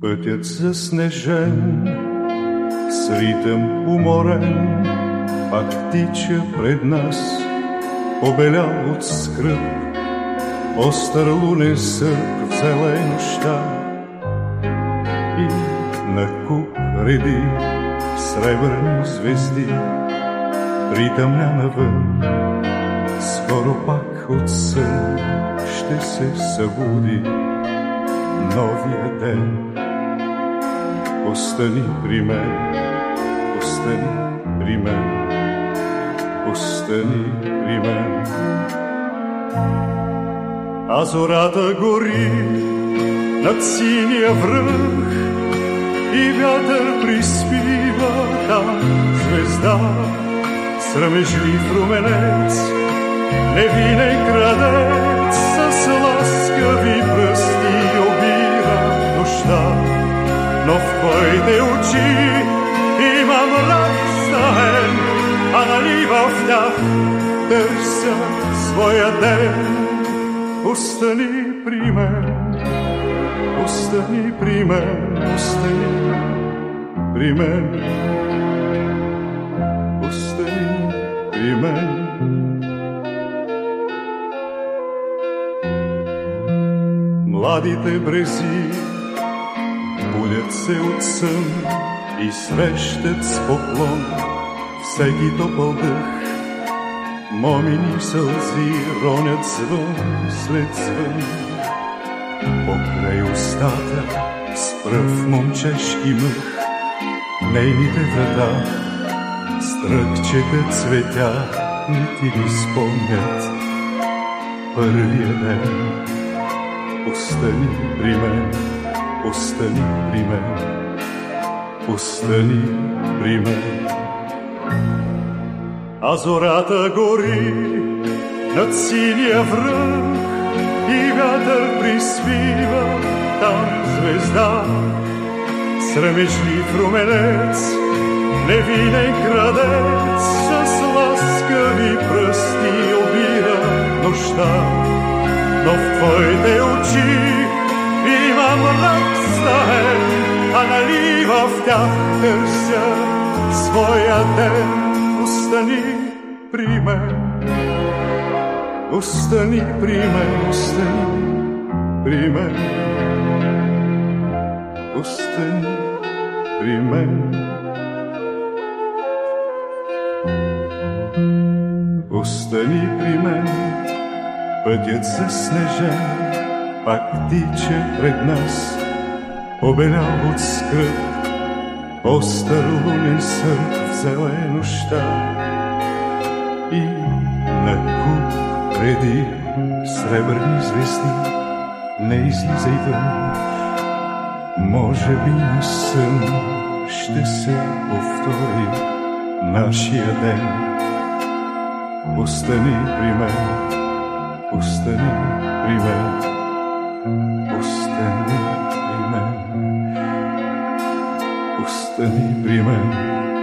Пътят заснежен, с ритъм уморен, пак тича пред нас, побелял от скръп, остър лунен сърп в зеленощта на куп реди сребърни звезди, притъмня навън, скоро пак от сън ще се събуди новия ден. Остани при мен, остани при мен, остани при мен. А зората гори над синия връх и вятър приспива там звезда, срамежлив руменец, невинен крадец с ласкави пръсти обира нощта но в твоите очи има мрак стаен, а нали в тях търся своя ден. Остани при мен, остани при мен, остани при мен, остани при мен. Младите брези будят се от сън и срещат с поклон всеки топъл дъх. Момини сълзи ронят звън след звън. Покрай устата с пръв момчешки мъх, нейните врата стръкчета цветя ти ли спомнят първия ден. Остани при мен, остани при мен, остани при мен. А зората гори над синия връх вятър приспива там звезда. Срамежлив руменец, невинен крадец, с ласкави пръсти обира нощта. Но в твоите очи има мрак стаен, а нали в тях търся своя ден. Остани при мен, остани при мен, остани при мен, остани при мен. Остани при мен, пътят заснежен, пак тича пред нас, обелял от скръп, остър лунен сън в зеленощта и на куп преди сребърни звезди не излизай вън. Може би на сън ще се повтори нашия ден. Остани при мен, остани при мен, остани при мен, остани при мен.